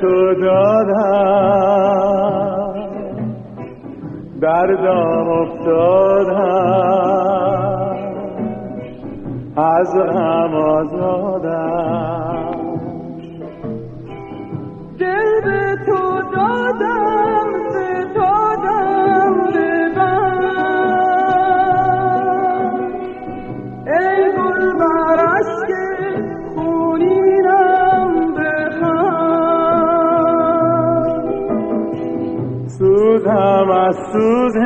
تو دادم. دردم افتادم. از هم آزادم. سوزم از سوز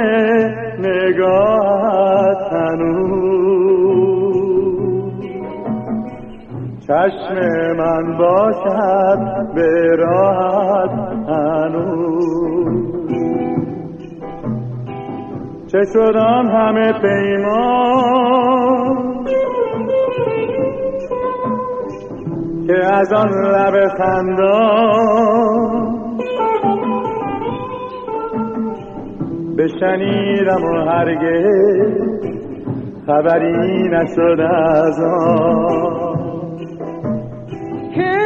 نگاهت هنوز. چشم من باشد به راحت هنوز. چه شدم همه پیمان که از آن لب خندان بشنیدم و هرگز خبری نشد از آن. که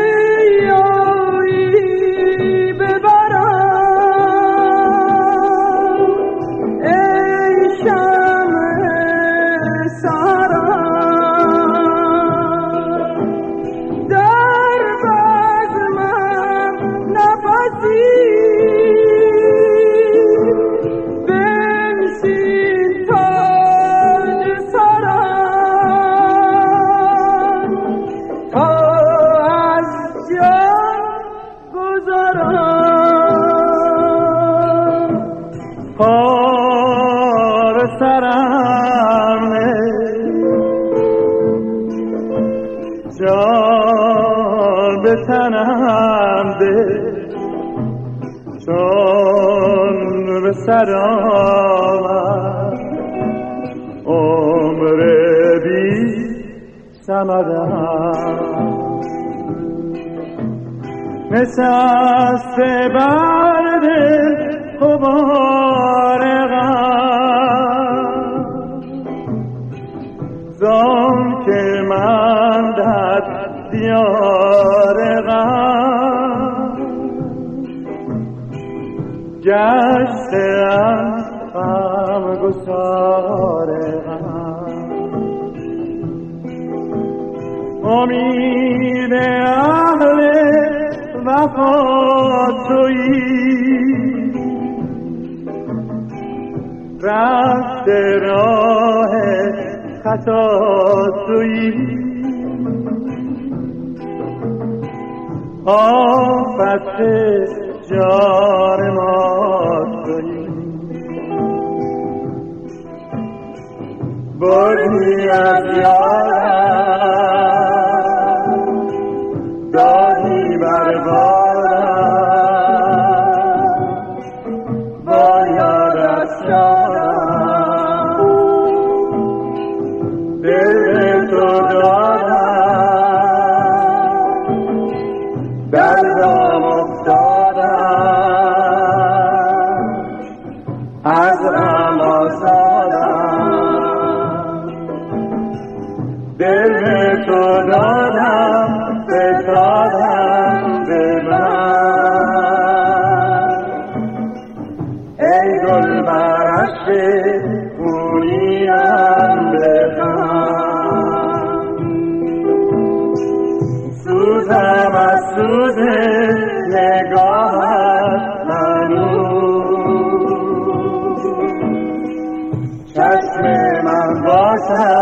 پار سرم جان به تنم ده. چون به سر آمد. عمر بی سمدم. نشسته بر دل دیار غم امید اهل وفا تویی راه خطا آفت جان ما بردی از یارم دادی بر بارم با یادت شدم دل تو دارم از غم آزادم دل تو دادم فتادم به من. ای گل برشت خونیم بخند سوزم از سوز هنوز چشم من باشد